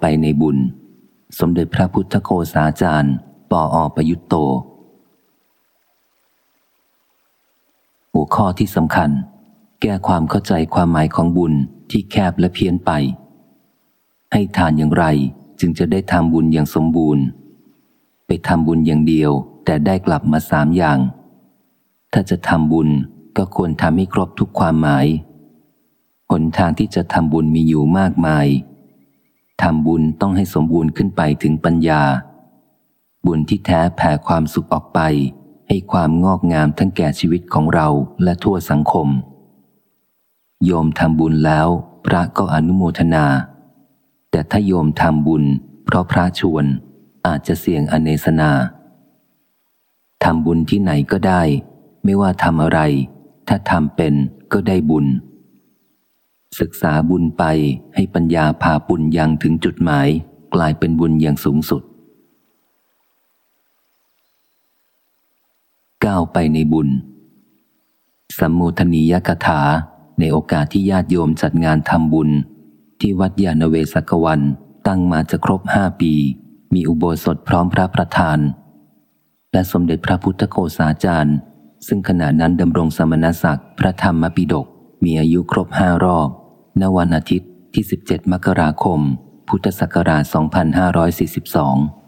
ไปในบุญ สมเด็จพระพุทธโคสาจารย์ ปออประยุตโต หัวข้อที่สำคัญ แก้ความเข้าใจความหมายของบุญที่แคบและเพี้ยนไป ให้ทานอย่างไรจึงจะได้ทำบุญอย่างสมบูรณ์ ไปทำบุญอย่างเดียวแต่ได้กลับมาสามอย่าง ถ้าจะทำบุญก็ควรทำให้ครบทุกความหมาย หนทางที่จะทำบุญมีอยู่มากมาย ทำบุญต้องให้สมบูรณ์ขึ้นไปถึงปัญญา บุญที่แท้แผ่ความสุขออกไป ให้ความงอกงามทั้งแก่ชีวิตของเราและทั่วสังคม โยมทำบุญแล้ว พระก็อนุโมทนา แต่ถ้าโยมทำบุญ เพราะพระชวนอาจจะเสี่ยงอเนสนาทำบุญที่ไหนก็ได้ ไม่ว่าทำอะไร ถ้าทำเป็นก็ได้บุญ ศึกษาบุญไปให้ปัญญาพาปุญยังถึงจุดหมาย กลายเป็นบุญอย่างสูงสุด ก้าวไปในบุญสัมโมทนียกถาในโอกาสที่ญาติโยมจัดงานทำบุญ ที่วัดยาณเวศกวันตั้งมาจะครบห้าปี มีอุโบสถพร้อมพระประธาน และสมเด็จพระพุทธโฆษาจารย์ ซึ่งขณะนั้นดำรงสมณศักดิ์พระธรรมปิฎกมีอายุครบห้ารอบ ณวันอาทิตย์ที่ 17 มกราคม พุทธศักราช 2542